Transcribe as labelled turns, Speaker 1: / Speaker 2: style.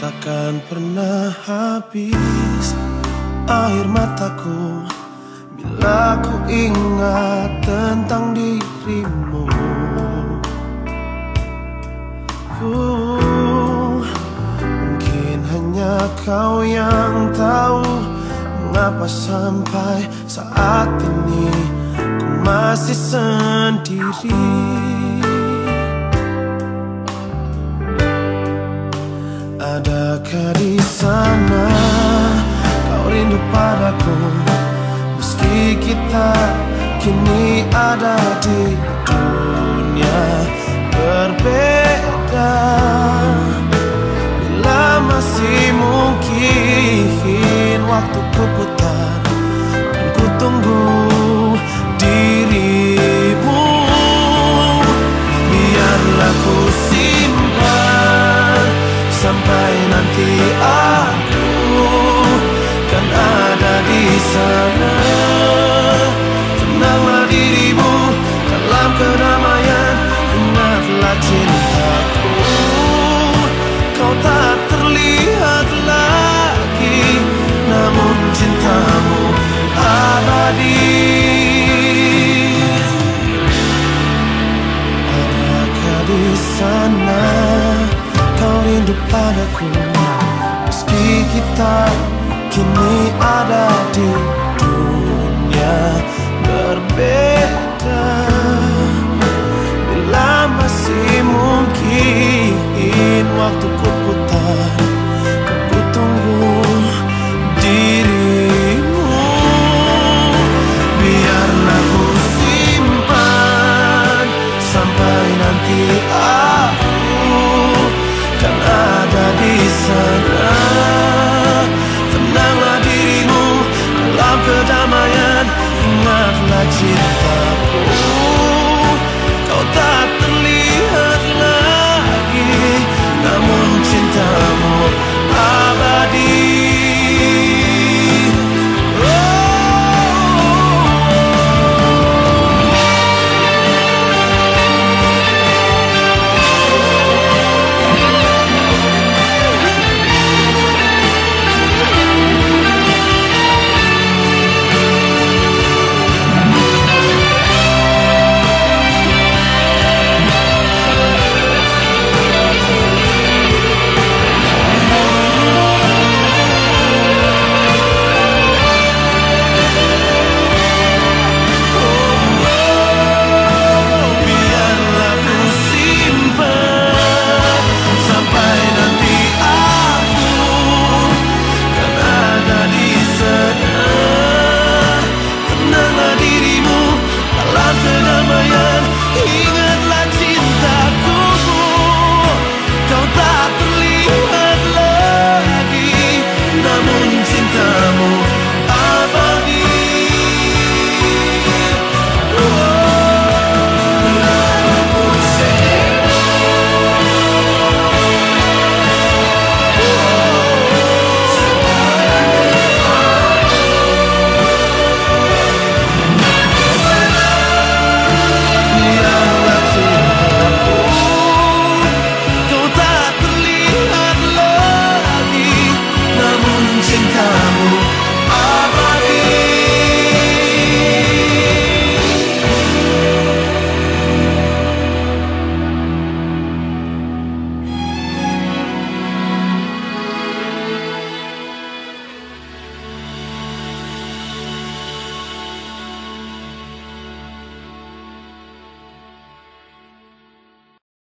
Speaker 1: Takkan pernah habis. Air mataku Bila ku ingat tentang dirimu. Uh, Mungkin hanya kau yang tahu Mengapa sampai saat ini Ku masih sendiri kita kini ada di dunia berbeda. Bila masih mungkin waktu ku putar Dan ku tunggu cintaku. Kau tak terlihat lagi, namun cintamu abadi. Adakah di sana? rindu padaku Meski kita kini ada di